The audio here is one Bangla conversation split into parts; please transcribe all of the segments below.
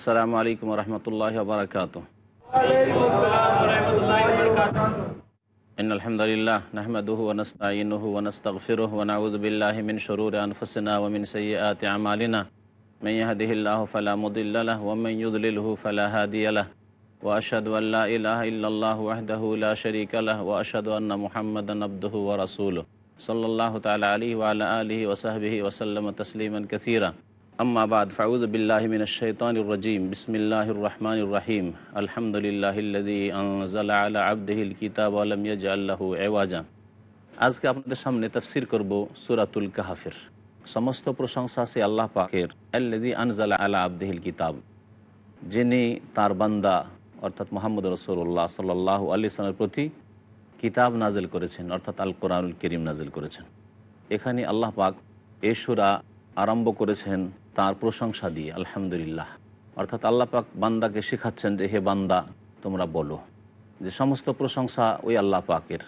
السلام عليكم ورحمة الله وبركاته. إن الحمد لله نحمده ونستعينه ونستغفره ونعوذ بالله من شرور أنفسنا ومن سيئات أعمالنا. من يهده الله فلا مضل له ومن يضلله فلا هادي له. وأشهد أن لا إله إلا الله وحده لا شريك له وأشهد أن محمدا عبده ورسوله. صلى الله تعالى عليه وعلى آله وصحبه وسلم تسليما كثيرا. আম্মাবাদ রাহিম কিতাব আল্লাহু এওয়াজা আজকে আপনাদের সামনে তফসির করব সুরাতুল কাহাফের সমস্ত প্রশংসা সে আল্লাহ পাকের আল্লাদি আনজালা আলা আবদেহিল কিতাব যিনি তার বান্দা অর্থাৎ মোহাম্মদ রসুল্লাহ সাল্লাহ আলি প্রতি কিতাব নাজেল করেছেন অর্থাৎ আল কোরআনুল করিম নাজেল করেছেন এখানে আল্লাহ পাক এ সুরা আরম্ভ করেছেন তার প্রশংসা দিয়ে, আলহামদুলিল্লাহ। অর্থাৎ আল্লাহ পাক বান্দাকে শেখাচ্ছেন যে, হে বান্দা, তোমরা বলো যে, সমস্ত প্রশংসা ওই আল্লাহ পাকের,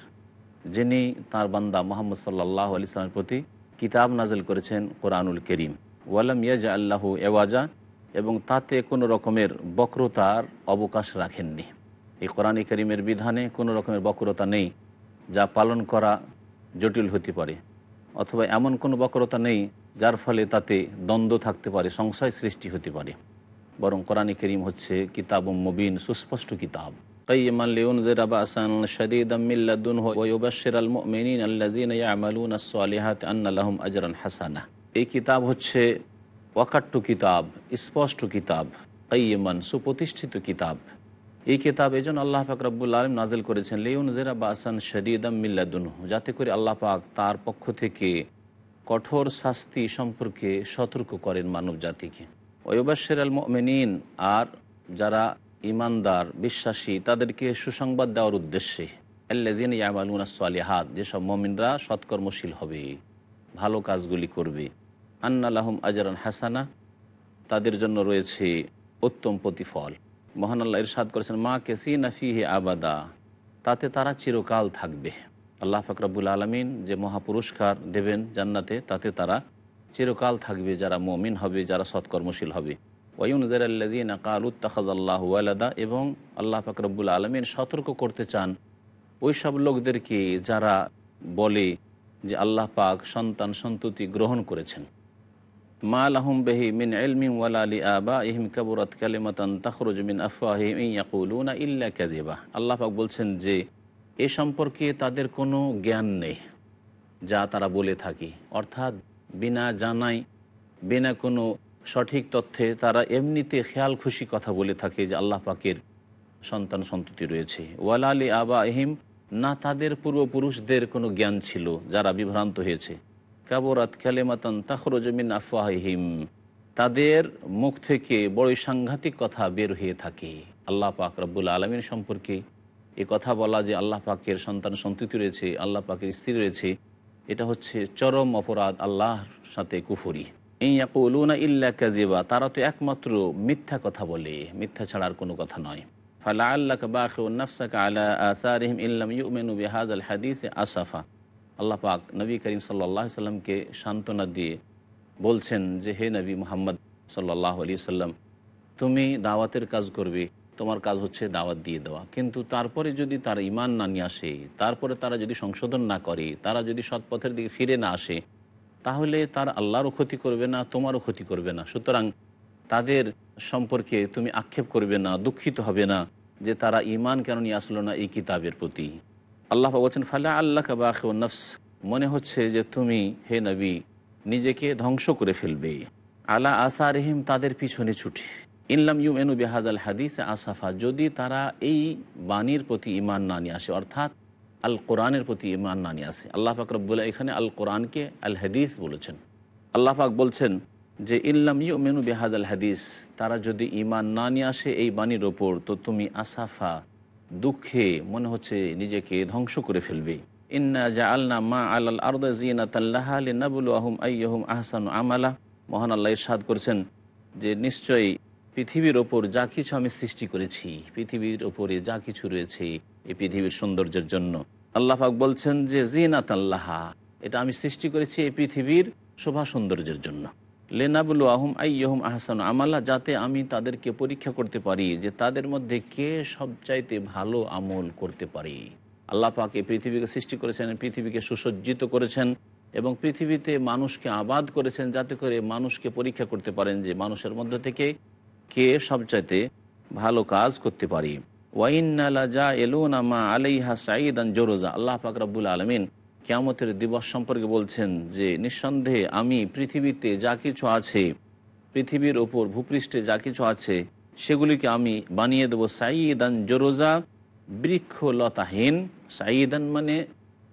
যিনি তার বান্দা মোহাম্মদ সাল্লাহ আলি সালামের প্রতি কিতাব নাজেল করেছেন কোরআনুল করিম। ওয়ালাম ইয়াজা আল্লাহু এওয়াজা, এবং তাতে কোনো রকমের বক্রতার অবকাশ রাখেননি। এই কোরআন করিমের বিধানে কোনো রকমের বক্রতা নেই, যা পালন করা জটিল হতে পারে, অথবা এমন কোনো বক্রতা নেই যার ফলে তাতে দ্বন্দ্ব থাকতে পারে সংশয় সৃষ্টি হতে পারে বরং কোরআনী করিম হচ্ছে কিতাব মুবিন সুস্পষ্ট কিতাব قيما لينذر بأسا شديدا من لدنه ويبشر المؤمنين الذين يعملون الصالحات أن لهم أجرا حسنا এই কিতাব হচ্ছে ওয়াকাট্টু কিতাব স্পষ্ট কিতাব কাইমান সুপ্রতিষ্ঠিত কিতাব এই কিতাব এই জন্য আল্লাহ পাক রব্বুল আলম নাজিল করেছেন লেউন জেরা বাসান শদীদাম মিল্লাদুন যাতে করে আল্লাহ পাক তার পক্ষ থেকে কঠোর শাস্তি সম্পর্কে সতর্ক করেন মানব জাতিকে ওয়বাসের আল মেনিন আর যারা ইমানদার, বিশ্বাসী, তাদেরকে সুসংবাদ দেওয়ার উদ্দেশ্যে আল্লাজিন যেসব মমিনরা সৎকর্মশীল হবে, ভালো কাজগুলি করবে। আন্নালাহম আজরান হাসানা, তাদের জন্য রয়েছে উত্তম প্রতিফল। মহান ইরশাদ করেছেন, মা কেসি নাফিহে আবাদা তাতে তারা চিরকাল থাকবে। আল্লাহ ফাকরাবুল আলমিন যে মহাপুরস্কার দেবেন জান্নাতে, তাতে তারা চিরকাল থাকবে, যারা মমিন হবে, যারা সৎকর্মশীল হবে। ওয়ুনজর আল্লাদিন কালুত্তাখাজ আল্লাহ আলাদা এবং আল্লাহ ফাকরাবুল আলমিন সতর্ক করতে চান ওই সব লোকদেরকে যারা বলে যে আল্লাহ পাক সন্তান সন্ততি গ্রহণ করেছেন। মা লাহুম বেহি মিন এলমিম ওয়ালা আলী আবা ইহিম কাবুরাত কালিমাতান তাখরুজ মিন আফওয়াহিম ইয়াকুলুনা ইল্লা কাযিবা। আল্লাহ পাক বলছেন যে এ সম্পর্কে তাদের কোনো জ্ঞান নেই, যা তারা বলে থাকি। অর্থাৎ বিনা জানাই বিনা কোনো সঠিক তথ্যে তারা এমনিতে খেয়াল খুশি কথা বলে থাকে যে আল্লাহ পাকের সন্তান সন্ততি রয়েছে। ওয়ালা আলী আবা আহিম না তাদের পূর্বপুরুষদের কোনো জ্ঞান ছিল যারা বিভ্রান্ত হয়েছে। কাবরাত কালেমাতান তাখরজমিন আফওয়াহিম তাদের মুখ থেকে বড়ই সাংঘাতিক কথা বের হয়ে থাকে। আল্লাহ পাক রব্বুল আলমীর সম্পর্কে এ কথা বলা যে আল্লাহ পাকের সন্তান সন্ততি রয়েছে, আল্লাহ পাকের স্ত্রী রয়েছে, এটা হচ্ছে চরম অপরাধ, আল্লাহর সাথে কুফরি। ইয়াকুলুনা ইল্লা কাজিবা তারা তো একমাত্র মিথ্যা কথা বলে, মিথ্যা ছাড়ার কোনো কথা নয়। ফালা আল্লাহ বাফসাকা আলা আসারিহিম ইল্লাম ইউমেনু বিহাজ আল হাদিস আসাফা। আল্লাহ পাক নবী করিম সাল্লাহ সাল্লামকে সান্ত্বনা দিয়ে বলছেন যে, হে নবী মোহাম্মদ সাল্লাহ আলি সাল্লাম, তুমি দাওয়াতের কাজ করবে তোমার কাজ হচ্ছে দাওয়াত দিয়ে দেওয়া। কিন্তু তারপরে যদি তার ইমান না নিয়ে আসে, তারপরে তারা যদি সংশোধন না করে, তারা যদি সৎপথের দিকে ফিরে না আসে, তাহলে তার আল্লাহরও ক্ষতি করবে না, তোমারও ক্ষতি করবে না। সুতরাং তাদের সম্পর্কে তুমি আক্ষেপ করবে না, দুঃখিত হবে না যে তারা ইমান কেন নিয়ে আসলো না এই কিতাবের প্রতি। আল্লাহ বলছেন, ফালা আল্লাহ কাবাখ নফস। মনে হচ্ছে যে তুমি, হে নবী, নিজেকে ধ্বংস করে ফেলবে। আলা আসা তাদের পিছনে ছুটে। ইনলাম ইউ এনু বেহাজ আল হাদিস আসাফা, যদি তারা এই বাণীর প্রতি ইমান না নিয়ে আসে, অর্থাৎ আল কোরআনের প্রতি ইমান না নিয়ে আসে, আল্লাহ পাক রব্বুল্লাহ এখানে আল কোরআনকে আল হাদিস বলেছেন। আল্লাহ পাক বলছেন যে ইল্লাম ইউ মেনু বেহাজ আল হাদিস, তারা যদি ইমান না নিয়ে আসে এই বাণীর ওপর, তো তুমি আসাফা, দুঃখে মনে হচ্ছে নিজেকে ধ্বংস করে ফেলবে। ইন্না জা আল্না মা আল আর্দ জিনা তাল্লাহ আলী নাবুল আহম আইহম আহসান আমালা। মহান আল্লাহ ইরশাদ করছেন যে, নিশ্চয়ই পৃথিবীর ওপর যা কিছু আমি সৃষ্টি করেছি, পৃথিবীর ওপরে যা কিছু রয়েছে, এই পৃথিবীর সৌন্দর্যের জন্য। আল্লাহ পাক বলছেন যে জিনাত আল্লাহা এটা আমি সৃষ্টি করেছি এই পৃথিবীর শোভা সৌন্দর্যের জন্য। লেনাবুল আহম আইহম আহসান আমাল্লা যাতে আমি তাদেরকে পরীক্ষা করতে পারি যে তাদের মধ্যে কে সবচাইতে ভালো আমল করতে পারি। আল্লাহ পাক এই পৃথিবীকে সৃষ্টি করেছেন পৃথিবীকে সুসজ্জিত করেছেন এবং পৃথিবীতে মানুষকে আবাদ করেছেন, যাতে করে মানুষকে পরীক্ষা করতে পারেন যে মানুষের মধ্যে থেকে কে সবচাইতে ভালো কাজ করতে পারি? ওয়াইনালা যা আলাইহা সাঈদান জোরোজা। আল্লাহ পাক রব্বুল আলমিন কেয়ামতের দিবস সম্পর্কে বলছেন যে, নিঃসন্দেহে আমি পৃথিবীতে যা কিছু আছে, পৃথিবীর ওপর ভূপৃষ্ঠে যা কিছু আছে, সেগুলিকে আমি বানিয়ে দেবো সাইদান জোরোজা, বৃক্ষলতাহীন। সাইদান মানে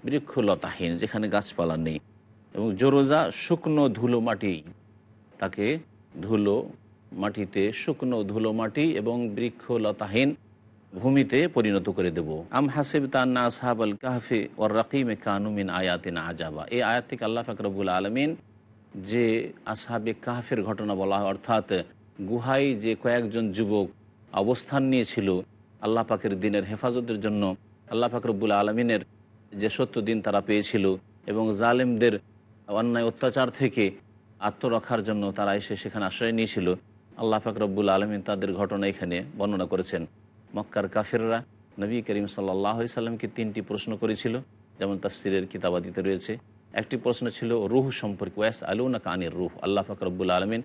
বৃক্ষলতাহীন, যেখানে গাছপালা নেই। এবং জোরোজা শুকনো ধুলো মাটি, তাকে ধুলো মাটিতে শুকনো ধুলো মাটি এবং বৃক্ষ লতাহীন ভূমিতে পরিণত করে দেব। আম হাসিব তান্না আসহাবাল কাহফে ওর রকিমে কানুমিন আয়াতিন আজাবা। এই আয়াত থেকে আল্লাহ ফাকরবুল আলমিন যে আসহাবে কাহফের ঘটনা বলা হয়, অর্থাৎ গুহায় যে কয়েকজন যুবক অবস্থান নিয়েছিল, আল্লাহ পাকের দিনের হেফাজতের জন্য আল্লাহ ফাকরবুল আলমিনের যে সত্য দিন তারা পেয়েছিল এবং জালেমদের অন্যায় অত্যাচার থেকে আত্মরক্ষার জন্য তারা এসে সেখানে আশ্রয় নিয়েছিল। আল্লাহ ফাকরবুল আলমিন তাদের ঘটনা এখানে বর্ণনা করেছেন। মক্কার কাফেররা নবী করিম সাল্লাহ সাল্লামকে তিনটি প্রশ্ন করেছিল, যেমন তাফসিরের কিতাবাদিতে রয়েছে। একটি প্রশ্ন ছিল, রুহ সম্পর্কে ওয়াস আলুনা কানির রুহ? আল্লাহ ফাকরবুল আলমিন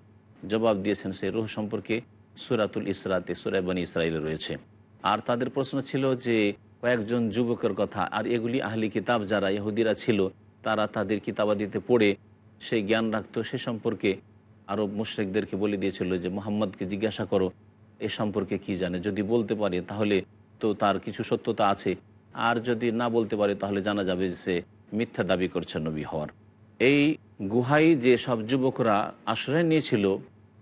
জবাব দিয়েছেন, সেই রুহ সম্পর্কে সুরাতুল ইসরাতে সুরাইবানী ইসরায়েলে রয়েছে। আর তাদের প্রশ্ন ছিল যে, কয়েকজন যুবকের কথা, আর এগুলি আহলি কিতাব যারা, ইহুদিরা ছিল, তারা তাদের কিতাবাদিতে পড়ে সেই জ্ঞান রাখত, সে সম্পর্কে আরব মুশ্রেকদেরকে বলে দিয়েছিল যে, মোহাম্মদকে জিজ্ঞাসা করো, এ সম্পর্কে কি জানে? যদি বলতে পারে, তাহলে তো তার কিছু সত্যতা আছে। আর যদি না বলতে পারে, তাহলে জানা যাবে যে সে মিথ্যা দাবি করছে নবী হওয়ার। এই গুহাই যে সব যুবকরা আশ্রয় নিয়েছিল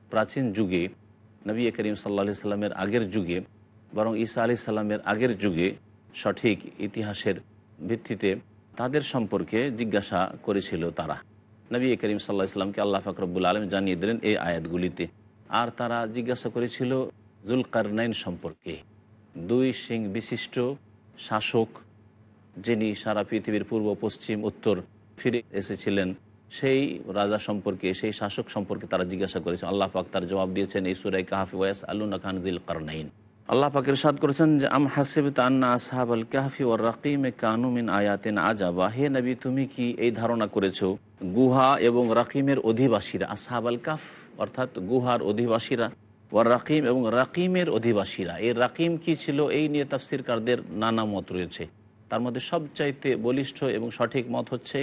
প্রাচীন যুগে, নবী করিম সাল্লা সাল্লামের আগের যুগে, বরং ঈসা আলি সাল্লামের আগের যুগে সঠিক ইতিহাসের ভিত্তিতে তাদের সম্পর্কে জিজ্ঞাসা করেছিল তারা। নবী করিম সাল্লাহ ইসলামকে আল্লাহ ফাকরবুল আলম জানিয়ে দিলেন এই আয়াতগুলিতে। আর তারা জিজ্ঞাসা করেছিল জুলকারনাইন সম্পর্কে। দুই সিং বিশিষ্ট শাসক যিনি সারা পৃথিবীর পূর্ব, পশ্চিম, উত্তর ফিরে এসেছিলেন, সেই রাজা সম্পর্কে, সেই শাসক সম্পর্কে তারা জিজ্ঞাসা করেছে। আল্লাহ পাক তার জবাব দিয়েছেন এই সুরাই কাহাফি ওয়াস আল্লুনা খান দিল কারনাইন আল্লাহ পাকের সাদ করেছেন যে, আম হাসিব তান্না আসহাব আল কাহফি ওর রাকিমে কানুমিন আয়াতিন আজাবা। হে নবী, তুমি কি এই ধারণা করেছ? গুহা এবং রাকিমের অধিবাসীরা আসহাব আল কাফ অর্থাৎ গুহার অধিবাসীরা, ওয়ার রাকিম এবং রাকিমের অধিবাসীরা, এই রাকিম কি ছিল? এই নিয়ে তাফসিরকারদের নানা মত রয়েছে। তার মধ্যে সবচাইতে বলিষ্ঠ এবং সঠিক মত হচ্ছে,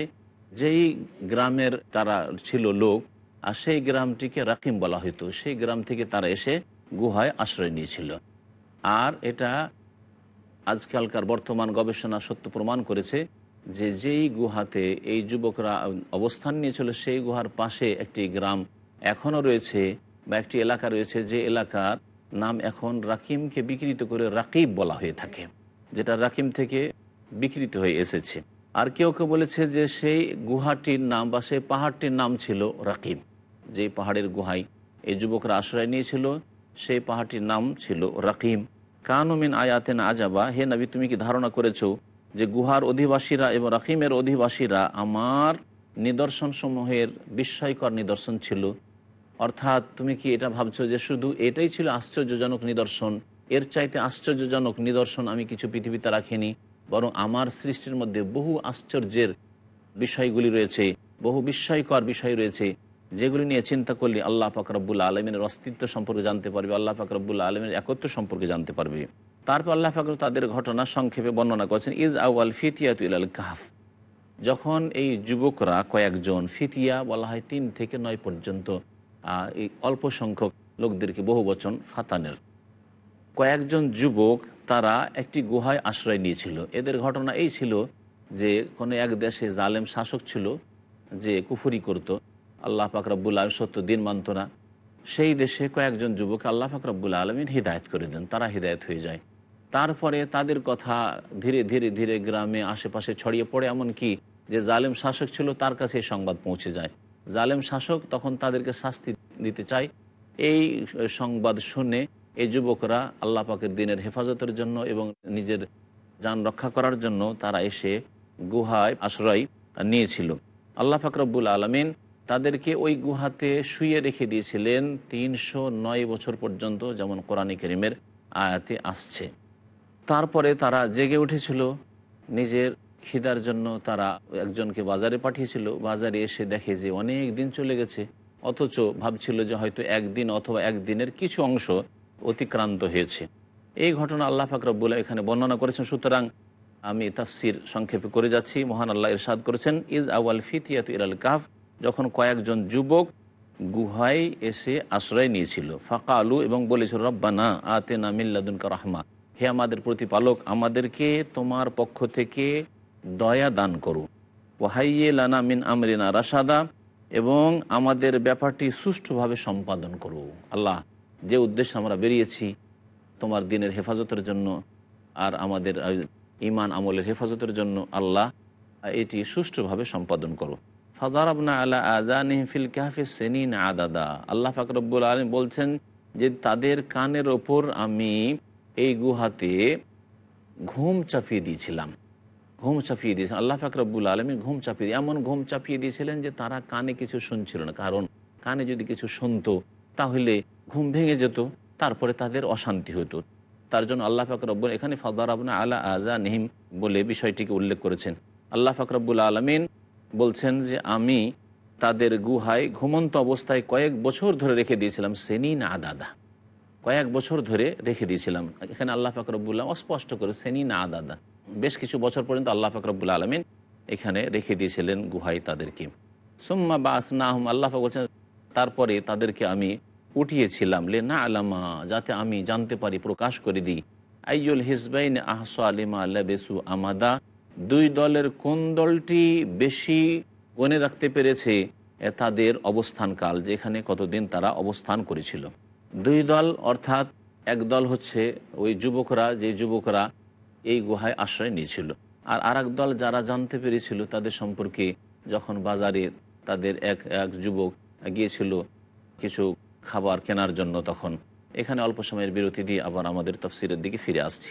যেই গ্রামের তারা ছিল লোক, আর সেই গ্রামটিকে রাকিম বলা হতো সেই গ্রাম থেকে তারা এসে গুহায় আশ্রয় নিয়েছিল। আর এটা আজকালকার বর্তমান গবেষণা সত্য প্রমাণ করেছে যে যেই গুহাতে এই যুবকরা অবস্থান নিয়েছিল, সেই গুহার পাশে একটি গ্রাম এখনও রয়েছে বা একটি এলাকা রয়েছে যে এলাকার নাম এখন রাকিমকে বিকৃত করে রাকিব বলা হয়ে থাকে, যেটা রাকিম থেকে বিকৃত হয়ে এসেছে। আর কেউ কেউ বলেছে যে সেই গুহাটির নাম বা সেই পাহাড়টির নাম ছিল রাকিব। যেই পাহাড়ের গুহায় এই যুবকরা আশ্রয় নিয়েছিল সেই পাহাড়টির নাম ছিল রাকিম। কানুমিন আয়াতেন আজাবা, হে নবী, তুমি কি ধারণা করেছ যে গুহার অধিবাসীরা এবং রাকিমের অধিবাসীরা আমার নিদর্শন সমূহের বিস্ময়কর নিদর্শন ছিল? অর্থাৎ তুমি কি এটা ভাবছ যে শুধু এটাই ছিল আশ্চর্যজনক নিদর্শন? এর চাইতে আশ্চর্যজনক নিদর্শন আমি কিছু পৃথিবীতে রাখিনি, বরং আমার সৃষ্টির মধ্যে বহু আশ্চর্যের বিষয়গুলি রয়েছে, বহু বিস্ময়কর বিষয় রয়েছে। যেগুলি নিয়ে চিন্তা করলে আল্লাহ ফাকরাবুল আলমিনের অস্তিত্ব সম্পর্কে জানতে পারবে, আল্লাহ ফাকরাবুল আলমের একত্র সম্পর্কে জানতে পারবে। তারপর আল্লাহ ফাকর তাদের ঘটনা সংক্ষেপে বর্ণনা করেছেন, ইদ আউআল ফিতিয়াতুল আল কাহাফ। যখন এই যুবকরা কয়েকজন ফিতিয়া বলা হয়, তিন থেকে নয় পর্যন্ত এই অল্প সংখ্যক লোকদেরকে বহু বচন ফাতানের। কয়েকজন যুবক তারা একটি গুহায় আশ্রয় নিয়েছিল। এদের ঘটনা এই ছিল যে, কোনো এক দেশে জালেম শাসক ছিল যে কুফুরি করত। আল্লাহ ফাকরাবুল আলম সত্য দিন মানত না। সেই দেশে কয়েকজন যুবক আল্লাহ ফাকরাবুল আলমিন হৃদায়ত করে দেন, তারা হৃদায়ত হয়ে যায়। তারপরে তাদের কথা ধীরে ধীরে ধীরে গ্রামে আশেপাশে ছড়িয়ে পড়ে, এমনকি যে জালেম শাসক ছিল তার কাছে এই সংবাদ পৌঁছে যায়। জালেম শাসক তখন তাদেরকে শাস্তি দিতে চায়। এই সংবাদ শুনে এই যুবকরা আল্লাহ পাকের দিনের হেফাজতের জন্য এবং নিজের যান রক্ষা করার জন্য তারা এসে গুহায় আশ্রয় নিয়েছিল। আল্লাহ ফাকরবুল আলমিন তাদেরকে ওই গুহাতে শুয়ে রেখে দিয়েছিলেন তিনশো নয় বছর পর্যন্ত, যেমন কোরআনী করিমের আয়াতে আসছে। তারপরে তারা জেগে উঠেছিল, নিজের খিদার জন্য তারা একজনকে বাজারে পাঠিয়েছিল। বাজারে এসে দেখে যে অনেক দিন চলে গেছে, অথচ ভাবছিল যে হয়তো একদিন অথবা একদিনের কিছু অংশ অতিক্রান্ত হয়েছে। এই ঘটনা আল্লাহ ফাকরাবুল্লাহ এখানে বর্ণনা করেছেন। সুতরাং আমি তাফসির সংক্ষেপে করে যাচ্ছি। মহান আল্লাহ ইরশাদ করেছেন, ইদ আওয়াল ফিতিয়াত ইরাল কাফ যখন কয়েকজন যুবক গুহায় এসে আশ্রয় নিয়েছিল। ফাঁকা আলু এবং বলেছিল, রব্বানা আতে না মিল্লাদুনকা রাহমা। হে আমাদের প্রতিপালক, আমাদেরকে তোমার পক্ষ থেকে দয়া দান করো। ওয়াহাইয়ে লানা মিন আমরিনা রাসাদা এবং আমাদের ব্যাপারটি সুষ্ঠুভাবে সম্পাদন করো। আল্লাহ, যে উদ্দেশ্যে আমরা বেরিয়েছি তোমার দিনের হেফাজতের জন্য আর আমাদের ইমান আমলের হেফাজতের জন্য, আল্লাহ, এটি সুষ্ঠুভাবে সম্পাদন করো। আলা ফিল সেনিন আল্লাহ ফাকরবুল আলম বলছেন যে তাদের কানের ওপর আমি এই গুহাতে ঘুম চাপিয়ে দিয়েছিলাম। ঘুম চাপিয়ে দিয়েছেন আল্লাহ ফাকরবুল আলমী ঘুম চাপিয়ে দিয়ে এমন ঘুম চাপিয়ে দিয়েছিলেন যে তারা কানে কিছু শুনছিল না। কারণ কানে যদি কিছু শুনতো, তাহলে ঘুম ভেঙে যেত, তারপরে তাদের অশান্তি হতো। তার জন্য আল্লাহ ফাকরব্বুল এখানে ফাদার আবনা আলা আজা নিহিম বলে বিষয়টিকে উল্লেখ করেছেন। আল্লাহ ফাকরবুল আলমিন বলছেন যে আমি তাদের গুহায় ঘুমন্ত অবস্থায় কয়েক বছর ধরে রেখে দিয়েছিলাম, সেনিন আদাদা। কয়েক বছর ধরে রেখে দিয়েছিলাম। এখানে আল্লাহ ফাকরবুল্লাহ অস্পষ্ট করে সেনি না আদাদা। বেশ কিছু বছর পর্যন্ত আল্লাহ ফাকরবুল্লা আলমিন এখানে রেখে দিয়েছিলেন গুহায় তাদেরকে। সুম্মা বা আসনাহম আল্লাহ বলছেন, তারপরে তাদেরকে আমি উঠিয়েছিলাম। লে না আলামা যাতে আমি জানতে পারি, প্রকাশ করে দিই। আইয়ুল হিসবাইন আহস আলিমা আল্লাহ বেসু আমাদা দুই দলের কোন দলটি বেশি গনে রাখতে পেরেছে তাদের অবস্থানকাল, যেখানে কতদিন তারা অবস্থান করেছিল। দুই দল, অর্থাৎ এক দল হচ্ছে ওই যুবকরা, যে যুবকরা এই গুহায় আশ্রয় নিয়েছিল। আর আর দল যারা জানতে পেরেছিল তাদের সম্পর্কে, যখন বাজারে তাদের এক এক যুবক গিয়েছিল কিছু খাবার কেনার জন্য তখন, এখানে অল্প সময়ের বিরতি দিয়ে আবার আমাদের তফসিরের দিকে ফিরে আসছি।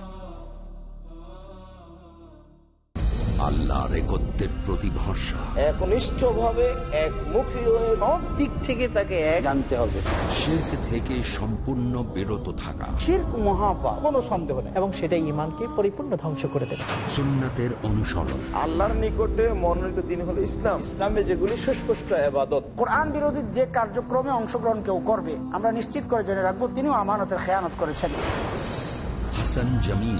আল্লাহ রেকত্বের প্রতি ভরসা একনিষ্ঠভাবে একমুখী হয়ে সব দিক থেকে তাকে এক জানতে হবে। শির্ক থেকে সম্পূর্ণ বিরত থাকা। শির্ক মহাপাপ। কোনো সন্দেহ নেই। এবং সেটা ইমানকে পরিপূর্ণ ধ্বংস করে দেবে। সুন্নাতের অনুসরণ। আল্লাহর নিকটে মনোনীত দিন হলো ইসলাম। ইসলামে যেগুলি সুস্পষ্ট আবাদত কোরআন বিরোধী যে কার্যক্রমে অংশগ্রহণ কেউ করবে আমরা নিশ্চিত করে জেনে রাখব তিনিও আমানতের খেয়ানত করেছেন। Hasan Jamil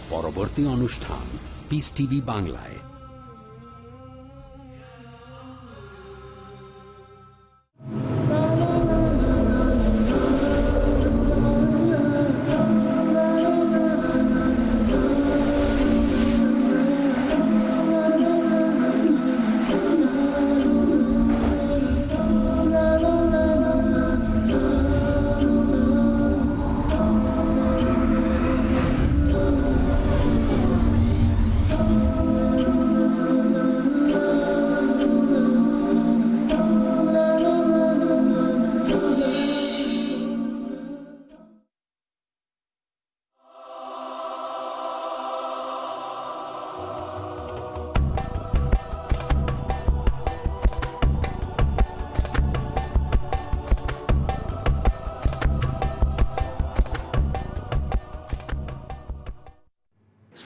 পরবর্তী অনুষ্ঠান পিস টিভি বাংলায়।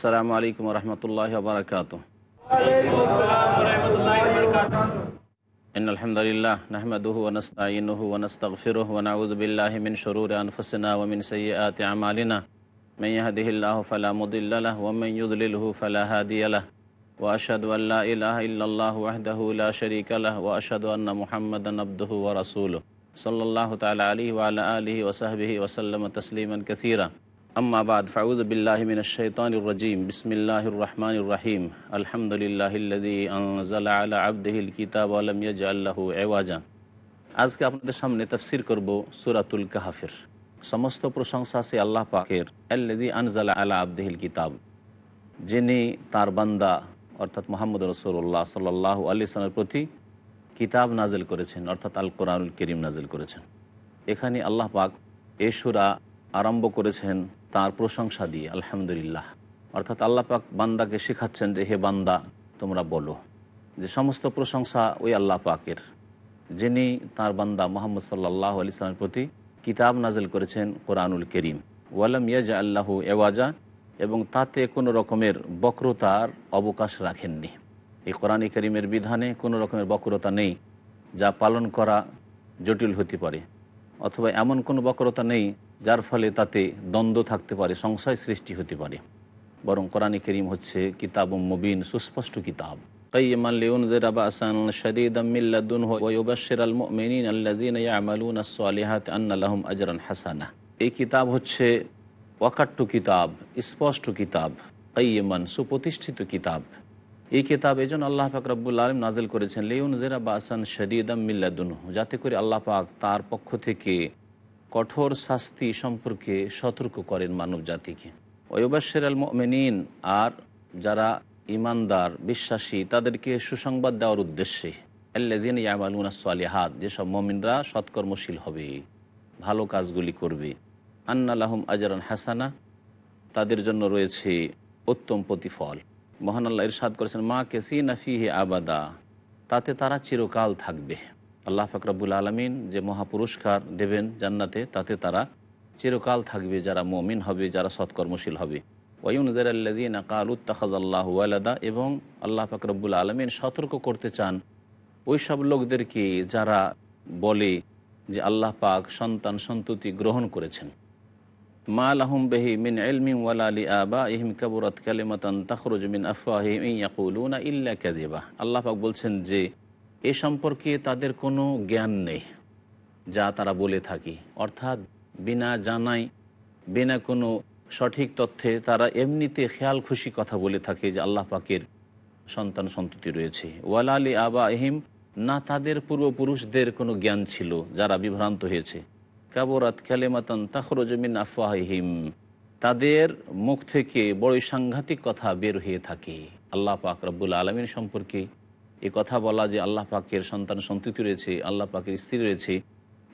আসসালামু আলাইকুম রহমতুল্লাহ বারকাত إن الحمد لله نحمده ونستعينه ونستغفره ونعوذ بالله من شرور أنفسنا ومن سيئات أعمالنا. من يهده الله فلا مضل له ومن يضلله فلا هادي له. وأشهد أن لا إله إلا الله وحده لا شريك له وأشهد أن محمدا عبده ورسوله. صلى الله تعالى عليه وعلى آله وصحبه وسلم تسليما كثيرا. আম্মাবাদ ফাউজবিল্লাহমিনশানজিম বিসমিল্লাহির রহমানুর রাহিম আলহামদুলিল্লাহিল্লাজি আনজাল আলা আবদেহিল কিতাব আলমিয়াজ আল্লাহু এওয়াজা আজকে আপনাদের সামনে তফসির করব সুরাতুল কাহাফের সমস্ত প্রশংসা সে আল্লাহ পাকের আল্লাদি আনজালা আলা আবদেহিল কিতাব যিনি তার বান্দা অর্থাৎ মোহাম্মদ রসুল্লাহ সাল্লাহ আলি সালের প্রতি কিতাব নাজিল করেছেন অর্থাৎ আল কোরআনুল করিম নাজিল করেছেন এখানে আল্লাহ পাক এ সুরা আরম্ভ করেছেন তার প্রশংসা দিয়ে, আলহামদুলিল্লাহ। অর্থাৎ আল্লাহ পাক বান্দাকে শেখাচ্ছেন যে, হে বান্দা, তোমরা বলো যে, সমস্ত প্রশংসা ওই আল্লাহ পাকের, যিনি তার বান্দা মোহাম্মদ সাল্লাহ আলি প্রতি কিতাব নাজেল করেছেন কোরআনুল করিম। ওয়ালাম ইয়াজা আল্লাহু এওয়াজা এবং তাতে কোনো রকমের বক্রতার অবকাশ রাখেননি। এই কোরআনী করিমের বিধানে কোনো রকমের বক্রতা নেই, যা পালন করা জটিল হতে পারে, অথবা এমন কোনো বক্রতা নেই যার ফলে তাতে দ্বন্দ্ব থাকতে পারে সংশয় সৃষ্টি হতে পারে বরং কোরআনী করিম হচ্ছে কিতাব মুবিন সুস্পষ্ট কিতাব قيما لينذر بأسا شديدا من لدنه ويبشر المؤمنين الذين يعملون الصالحات أن لهم أجرا حسنا এই কিতাব হচ্ছে ওয়াকাট্টু কিতাব স্পষ্ট কিতাব কাইমান সুপ্রতিষ্ঠিত কিতাব এই কিতাব এই জন্য আল্লাহ পাক রব্বুল আলম নাজিল করেছেন লেউন জেরা বাসান শদীদাম মিল্লাদুনহু যাতে করে আল্লাহ পাক তার পক্ষ থেকে কঠোর শাস্তি সম্পর্কে সতর্ক করেন মানব জাতিকে ওয়বাসের আল মেনিন আর যারা ইমানদার, বিশ্বাসী, তাদেরকে সুসংবাদ দেওয়ার উদ্দেশ্যে আল্লাজিন ইয়ামালুনা যেসব মমিনরা সৎকর্মশীল হবে, ভালো কাজগুলি করবে। আন্নালাহম আজরান হাসানা, তাদের জন্য রয়েছে উত্তম প্রতিফল। মহান আল্লাহ ইরশাদ করেছেন, মা কেসি নাফিহে আবাদা তাতে তারা চিরকাল থাকবে। আল্লাহ ফাকরাবুল আলমিন যে মহাপুরস্কার দেবেন জান্নাতে, তাতে তারা চিরকাল থাকবে, যারা মমিন হবে, যারা সৎকর্মশীল হবে। ওয়ুনজর আল্লাদিন কালুত্তাখাজ আল্লাহ আলাদা এবং আল্লাহ ফাকরাবুল আলমিন সতর্ক করতে চান ওই সব লোকদেরকে যারা বলে যে আল্লাহ পাক সন্তান সন্ততি গ্রহণ করেছেন। মা লাহুম বেহি মিন এলমি ওয়ালালি আবা ইহিম কাবুরাত কালিমাতান তখরুজ মিন আফওয়াহিম ইয়াকুলুনা ইল্লা কাযিবা। আল্লাহ পাক বলছেন যে এ সম্পর্কে তাদের কোনো জ্ঞান নেই, যা তারা বলে থাকি। অর্থাৎ বিনা জানাই, বিনা কোনো সঠিক তথ্যে তারা এমনিতে খেয়াল খুশি কথা বলে থাকে যে আল্লাহ পাকের সন্তান সন্ততি রয়েছে। ওয়ালালি আবা এহিম না তাদের পূর্বপুরুষদের কোনো জ্ঞান ছিল যারা বিভ্রান্ত হয়েছে। কাবরাত কালেমাতান তাখরজমিন আফওয়াহিম তাদের মুখ থেকে বড়ই সাংঘাতিক কথা বের হয়ে থাকে। আল্লাহ পাক রব্বুল আলমিন সম্পর্কে এ কথা বলা যে আল্লাহ পাকের সন্তান সন্ততি রয়েছে, আল্লাহ পাকের স্ত্রী রয়েছে,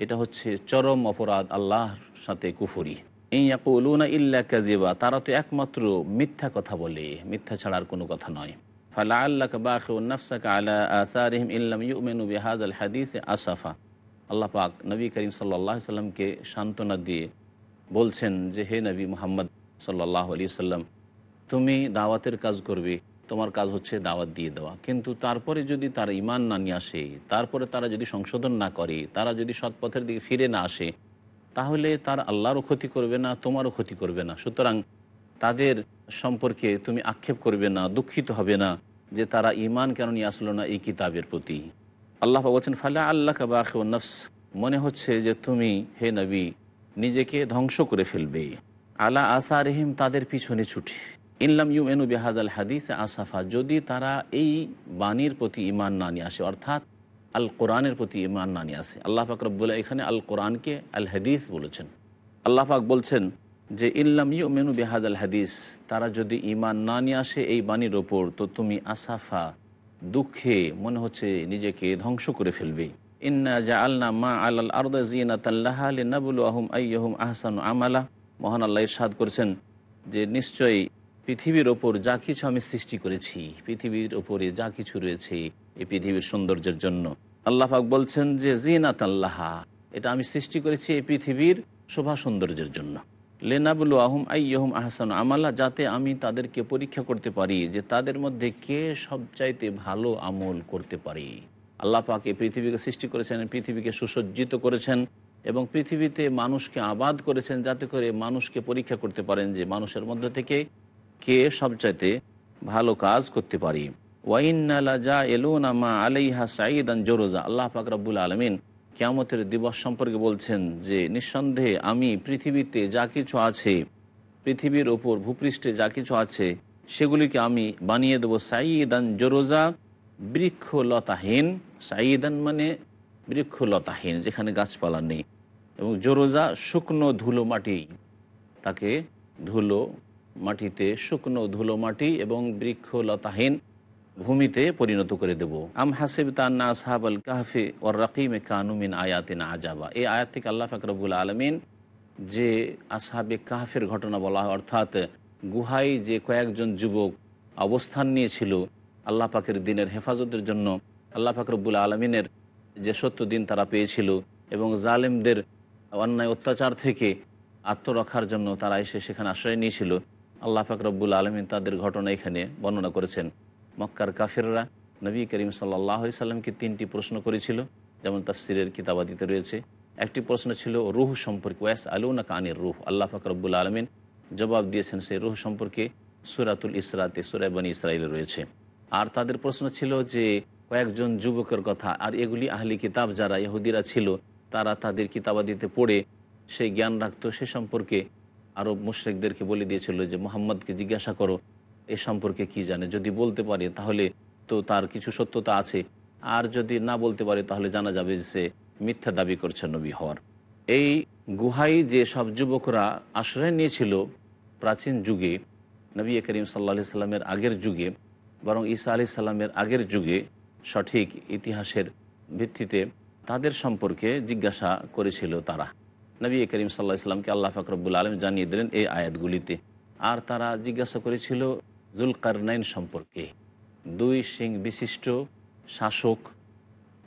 এটা হচ্ছে চরম অপরাধ, আল্লাহর সাথে কুফুরি। ইয়াকুলুনা ইল্লা কাজিবা তারা তো একমাত্র মিথ্যা কথা বলে, মিথ্যা ছাড়ার কোনো কথা নয়। ফালা আল্লাহ বাখু নফসাকা আলা আসারিহিম ইল্লাম ইউমেনু বিহাজ আল হাদিস আসাফা আল্লাহ পাক নবী করিম সাল্লাহ সাল্লামকে সান্ত্বনা দিয়ে বলছেন যে, হে নবী মোহাম্মদ সাল্লাহ আলি সাল্লাম, তুমি দাওয়াতের কাজ করবে তোমার কাজ হচ্ছে দাওয়াত দিয়ে দেওয়া। কিন্তু তারপরে যদি তারা ইমান না নিয়ে আসে, তারপরে তারা যদি সংশোধন না করে, তারা যদি সৎপথের দিকে ফিরে না আসে, তাহলে তার আল্লাহরও ক্ষতি করবে না, তোমারও ক্ষতি করবে না। সুতরাং তাদের সম্পর্কে তুমি আক্ষেপ করবে না, দুঃখিত হবে না যে তারা ইমান কেন নিয়ে আসলো না এই কিতাবের প্রতি। আল্লাহ বলছেন, ফালা আল্লাহ কাবাখ নফস। মনে হচ্ছে যে তুমি হে নবী, নিজেকে ধ্বংস করে ফেলবে। আলা আসা রহিম তাদের পিছনে ছুটে। ইনলাম ইউ এনু বেহাজ আল হাদিস আসাফা, যদি তারা এই বাণীর প্রতি ইমান না নিয়ে আসে, অর্থাৎ আল কোরআনের প্রতি ইমান না নিয়ে আসে, আল্লাহ পাক রব্বুল্লাহ এখানে আল কোরআনকে আল হাদিস বলেছেন। আল্লাহ পাক বলছেন যে ইল্লাম ইউ মেনু বেহাজ আল হাদিস, তারা যদি ইমান না নিয়ে আসে এই বাণীর ওপর, তো তুমি আসাফা, দুঃখে, মনে হচ্ছে নিজেকে ধ্বংস করে ফেলবে। ইন্না জা আল্না মা আল আর্দা জিনাতাল্লাহ নাবুল আহম আইয়হম আহসান আমালা। মহান আল্লাহ ইরশাদ করছেন যে, নিশ্চয়ই পৃথিবীর ওপর যা কিছু আমি সৃষ্টি করেছি, পৃথিবীর ওপরে যা কিছু রয়েছে, এই পৃথিবীর সৌন্দর্যের জন্য। আল্লাহ পাক বলছেন যে জিনাত আল্লাহা এটা আমি সৃষ্টি করেছি এই পৃথিবীর শোভা সৌন্দর্যের জন্য। লেনাবুল আহম আইয়হম আহসান আমাল্লা যাতে আমি তাদেরকে পরীক্ষা করতে পারি যে তাদের মধ্যে কে সবচাইতে ভালো আমল করতে পারি। আল্লাহ পাক এই পৃথিবীকে সৃষ্টি করেছেন, পৃথিবীকে সুসজ্জিত করেছেন এবং পৃথিবীতে মানুষকে আবাদ করেছেন, যাতে করে মানুষকে পরীক্ষা করতে পারেন যে মানুষের মধ্যে থেকে কে সবচাইতে ভালো কাজ করতে পারি? আল্লাহ পাক রব্বুল আলমিন কেয়ামতের দিবস সম্পর্কে বলছেন যে, নিঃসন্দেহে আমি পৃথিবীতে যা কিছু আছে, পৃথিবীর ওপর ভূপৃষ্ঠে যা কিছু আছে, সেগুলিকে আমি বানিয়ে দেবো সাইদান জোরোজা, বৃক্ষলতাহীন। সাইদান মানে বৃক্ষলতাহীন, যেখানে গাছপালা নেই। এবং জোরোজা শুকনো ধুলো মাটি, তাকে ধুলো মাটিতে শুকনো ধুলো মাটি এবং বৃক্ষলতাহীন ভূমিতে পরিণত করে দেব। আম হাসিব তান্না আল কাহফে ওর রাকিমে কানুমিন আয়াতিন আজাবা। এই আয়াত থেকে আল্লাহ ফাকরবুল আলমিন যে আসহাবে কাহফের ঘটনা বলা হয়, অর্থাৎ গুহায় যে কয়েকজন যুবক অবস্থান নিয়েছিল আল্লাহ পাকের দিনের হেফাজতের জন্য, আল্লাহ ফাকরবুল আলমিনের যে সত্য দিন তারা পেয়েছিল এবং জালেমদের অন্যায় অত্যাচার থেকে আত্মরক্ষার জন্য তারা এসে সেখানে আশ্রয় নিয়েছিল। আল্লাহ ফাকরবুল আলমিন তাদের ঘটনা এখানে বর্ণনা করেছেন। মক্কার কাফেররা নবী করিম সাল্লাহ সাল্লামকে তিনটি প্রশ্ন করেছিল, যেমন তাফসিরের কিতাবাদিতে রয়েছে। একটি প্রশ্ন ছিল, রুহ সম্পর্কে ওয়াস আলুনা কানের রুহ? আল্লাহ ফাকরবুল আলমিন জবাব দিয়েছেন, সেই রুহ সম্পর্কে সুরাতুল ইসরাতে সুরাইবানি ইসরায়েলে রয়েছে। আর তাদের প্রশ্ন ছিল যে, কয়েকজন যুবকের কথা, আর এগুলি আহলি কিতাব যারা ইহুদিরা ছিল, তারা তাদের কিতাবাদিতে পড়ে সেই জ্ঞান রাখত, সে সম্পর্কে আরব মুশ্রেকদেরকে বলে দিয়েছিল যে, মোহাম্মদকে জিজ্ঞাসা করো, এ সম্পর্কে কি জানে? যদি বলতে পারে, তাহলে তো তার কিছু সত্যতা আছে। আর যদি না বলতে পারে, তাহলে জানা যাবে যে সে মিথ্যা দাবি করছে নবী হওয়ার। এই গুহাই যে সব যুবকরা আশ্রয় নিয়েছিল প্রাচীন যুগে, নবী করিম সাল্লা সাল্লামের আগের যুগে, বরং ঈসা আলি সাল্লামের আগের যুগে সঠিক ইতিহাসের ভিত্তিতে তাদের সম্পর্কে জিজ্ঞাসা করেছিল তারা। নবী করিম সাল্লাহ সাল্লামকে আল্লাহ ফাকরবুল আলম জানিয়ে দিলেন এই আয়াতগুলিতে। আর তারা জিজ্ঞাসা করেছিল জুলকারনাইন সম্পর্কে। দুই সিং বিশিষ্ট শাসক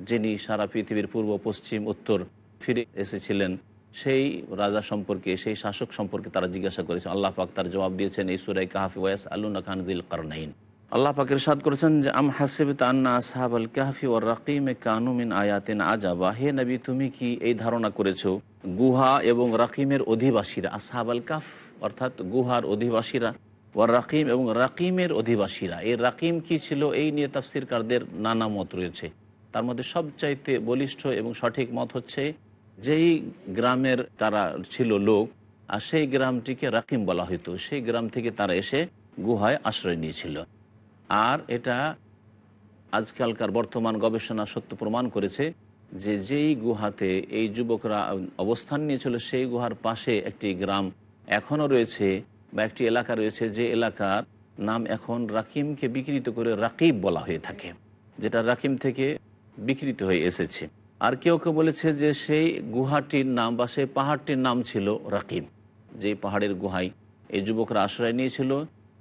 যিনি সারা পৃথিবীর পূর্ব, পশ্চিম, উত্তর ফিরে এসেছিলেন, সেই রাজা সম্পর্কে, সেই শাসক সম্পর্কে তারা জিজ্ঞাসা করেছে। আল্লাহ পাক তার জবাব দিয়েছেন এই সুরাই কাহাফি ওয়াস আল্লুনা খান দিল কারনাইন আল্লাহ পাকের সাদ করেছেন যে, আম হাসিব তান্না আসহাব আল কাহফি ওর রাকিমে কানুমিন আয়াতিন আজাবা। হে নবী, তুমি কি এই ধারণা করেছ? গুহা এবং রাকিমের অধিবাসীরা আসহাব আল কাফ, অর্থাৎ গুহার অধিবাসীরা, ওয়ার রাকিম এবং রাকিমের অধিবাসীরা, এই রাকিম কি ছিল? এই নিয়ে তাফসিরকারদের নানা মত রয়েছে। তার মধ্যে সবচাইতে বলিষ্ঠ এবং সঠিক মত হচ্ছে, যেই গ্রামের তারা ছিল লোক, আর সেই গ্রামটিকে রাকিম বলা হইতো। সেই গ্রাম থেকে তারা এসে গুহায় আশ্রয় নিয়েছিল। আর এটা আজকালকার বর্তমান গবেষণা সত্য প্রমাণ করেছে যে যেই গুহাতে এই যুবকরা অবস্থান নিয়েছিল, সেই গুহার পাশে একটি গ্রাম এখনও রয়েছে বা একটি এলাকা রয়েছে যে এলাকার নাম এখন রাকিমকে বিকৃত করে রাকিব বলা হয়ে থাকে, যেটা রাকিম থেকে বিকৃত হয়ে এসেছে। আর কেউ কেউ বলেছে যে সেই গুহাটির নাম বা সেই পাহাড়টির নাম ছিল রাকিব যে পাহাড়ের গুহায় এই যুবকরা আশ্রয় নিয়েছিল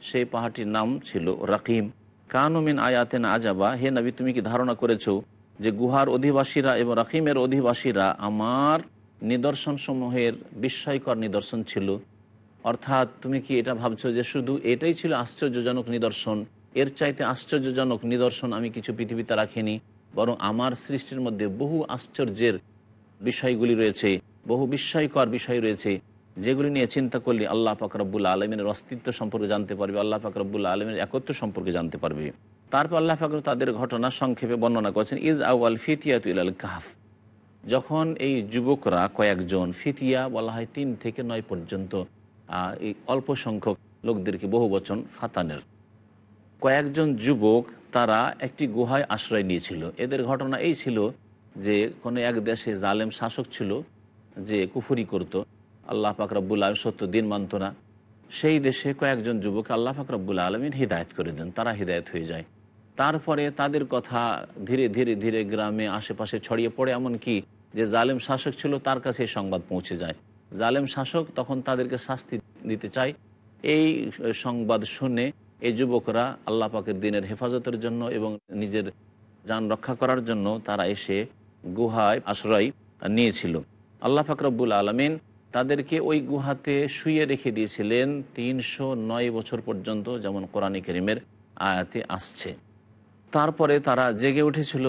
সেই পাহাড়টির নাম ছিল রাকিম। কানুমিন আয়াতেন আজাবা, হে নবী, তুমি কি ধারণা করেছ যে গুহার অধিবাসীরা এবং রাকিমের অধিবাসীরা আমার নিদর্শন সমূহের বিস্ময়কর নিদর্শন ছিল? অর্থাৎ তুমি কি এটা ভাবছ যে শুধু এটাই ছিল আশ্চর্যজনক নিদর্শন? এর চাইতে আশ্চর্যজনক নিদর্শন আমি কিছু পৃথিবীতে রাখিনি, বরং আমার সৃষ্টির মধ্যে বহু আশ্চর্যের বিষয়গুলি রয়েছে, বহু বিস্ময়কর বিষয় রয়েছে। যেগুলি নিয়ে চিন্তা করলে আল্লাহ ফাকরাবুল আলমিনের অস্তিত্ব সম্পর্কে জানতে পারবে, আল্লাহ ফাকরাবুল আলমের একত্র সম্পর্কে জানতে পারবে। তারপর আল্লাহ ফাকর তাদের ঘটনা সংক্ষেপে বর্ণনা করেছেন, ইদ আউআল ফিতিয়াতুল আল কাহাফ। যখন এই যুবকরা কয়েকজন, ফিতিয়া বলা হয় তিন থেকে নয় পর্যন্ত এই অল্প সংখ্যক লোকদেরকে বহু বচন ফাতানের। কয়েকজন যুবক তারা একটি গুহায় আশ্রয় নিয়েছিল। এদের ঘটনা এই ছিল যে কোনো এক দেশে জালেম শাসক ছিল যে কুফুরি করত। আল্লাহ ফাকরাবুল আলম সত্য দিন মানত না। সেই দেশে কয়েকজন যুবক আল্লাহ ফাকরাবুল আলমিন হৃদায়ত করে দেন, তারা হৃদায়ত হয়ে যায়। তারপরে তাদের কথা ধীরে ধীরে ধীরে গ্রামে আশেপাশে ছড়িয়ে পড়ে, এমনকি যে জালেম শাসক ছিল তার কাছে সংবাদ পৌঁছে যায়। জালেম শাসক তখন তাদেরকে শাস্তি দিতে চায়। এই সংবাদ শুনে এই যুবকরা আল্লাহ পাকের দিনের হেফাজতের জন্য এবং নিজের যান রক্ষা করার জন্য তারা এসে গুহায় আশ্রয় নিয়েছিল। আল্লাহ ফাকরবুল আলমিন তাদেরকে ওই গুহাতে শুয়ে রেখে দিয়েছিলেন তিনশো নয় বছর পর্যন্ত, যেমন কোরআন করিমের আয়াতে আসছে। তারপরে তারা জেগে উঠেছিল,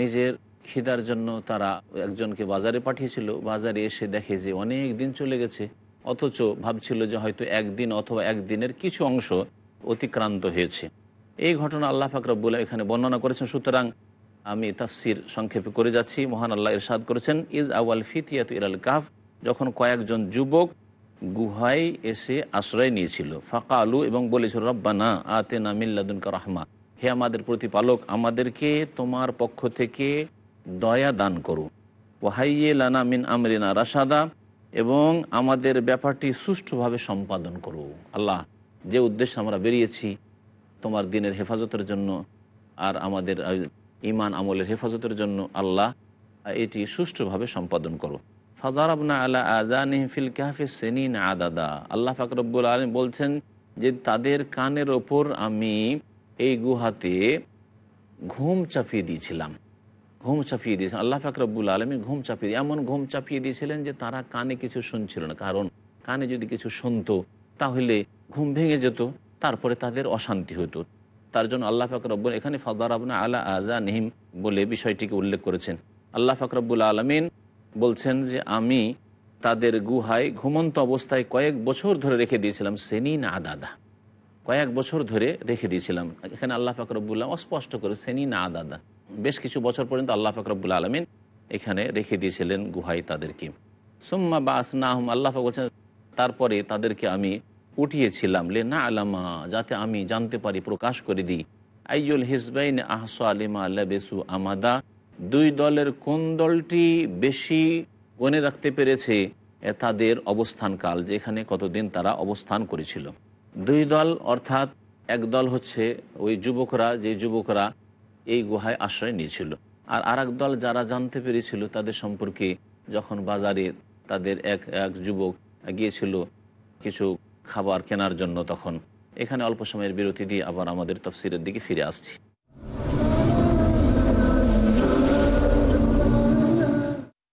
নিজের খিদার জন্য তারা একজনকে বাজারে পাঠিয়েছিল। বাজারে এসে দেখে যে অনেক দিন চলে গেছে, অথচ ভাবছিল যে হয়তো একদিন অথবা একদিনের কিছু অংশ অতিক্রান্ত হয়েছে। এই ঘটনা আল্লাহ ফাকরাবুল্লাহ এখানে বর্ণনা করেছেন। সুতরাং আমি তাফসির সংক্ষেপে করে যাচ্ছি। মহান আল্লাহ ইরশাদ করেছেন ইদ আওয়াল ফিতিয়াত ইরাল কাফ যখন কয়েকজন যুবক গুহায় এসে আশ্রয় নিয়েছিল। ফাঁকা আলু এবং বলেছিল, রব্বানা আতে না মিল্লাদুনকা রাহমা। হে আমাদের প্রতিপালক, আমাদেরকে তোমার পক্ষ থেকে দয়া দান করো। ওয়াহাইয়ে লানা মিন আমরিনা রাসাদা এবং আমাদের ব্যাপারটি সুষ্ঠুভাবে সম্পাদন করো। আল্লাহ, যে উদ্দেশ্যে আমরা বেরিয়েছি তোমার দিনের হেফাজতের জন্য আর আমাদের ইমান আমলের হেফাজতের জন্য, আল্লাহ, এটি সুষ্ঠুভাবে সম্পাদন করো। ফাজারাবনা আলা আজানি ফিল কাহফে সেনিন আদাদা। আল্লাহ ফাকরবুল আলম বলছেন যে তাদের কানের ওপর আমি এই গুহাতে ঘুম চাপিয়ে দিয়েছিলাম। ঘুম চাপিয়ে দিয়েছিলেন আল্লাহ ফাকরবুল আলমী ঘুম চাপিয়ে দিয়ে এমন ঘুম চাপিয়ে দিয়েছিলেন যে তারা কানে কিছু শুনছিল না। কারণ কানে যদি কিছু শুনতো, তাহলে ঘুম ভেঙে যেত, তারপরে তাদের অশান্তি হতো। তার জন্য আল্লাহ ফাকরব্বুল এখানে ফাদার আবনা আলা আজা নিহিম বলে বিষয়টিকে উল্লেখ করেছেন। আল্লাহ ফাকরবুল আলমিন বলছেন যে আমি তাদের গুহায় ঘুমন্ত অবস্থায় কয়েক বছর ধরে রেখে দিয়েছিলাম, সেনিন আদাদা। কয়েক বছর ধরে রেখে দিয়েছিলাম। এখানে আল্লাহ ফাকরবুল্লাহ অস্পষ্ট করে সেনিন আদাদা। বেশ কিছু বছর পর্যন্ত আল্লাহ ফাকরবুল আলমিন এখানে রেখে দিয়েছিলেন গুহায় তাদেরকে। সুম্মা বা আসনাহম আল্লাহ বলছেন, তারপরে তাদেরকে আমি উঠিয়েছিলাম লে না আলামা যাতে আমি জানতে পারি, প্রকাশ করে দিই। আইয়ুল হিসবাইন আহসা আলিমা আল্লাহ বেসু আমাদা দুই দলের কোন দলটি বেশি গনে রাখতে পেরেছে তাদের অবস্থানকাল যেখানে কতদিন তারা অবস্থান করেছিল। দুই দল, অর্থাৎ এক দল হচ্ছে ওই যুবকরা, যে যুবকরা এই গুহায় আশ্রয় নিয়েছিল। আর আর দল যারা জানতে পেরেছিল তাদের সম্পর্কে, যখন বাজারে তাদের এক এক যুবক গিয়েছিল কিছু খাবার কেনার জন্য তখন, এখানে অল্প সময়ের বিরতি দিয়ে আবার আমাদের তফসিরের দিকে ফিরে আসছি।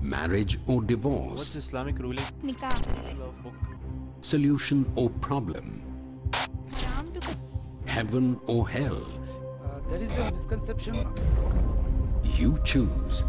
Marriage or divorce? What's Islamic ruling Nikah. Solution or problem? Islam to Heaven or hell? Uh, there is a misconception You choose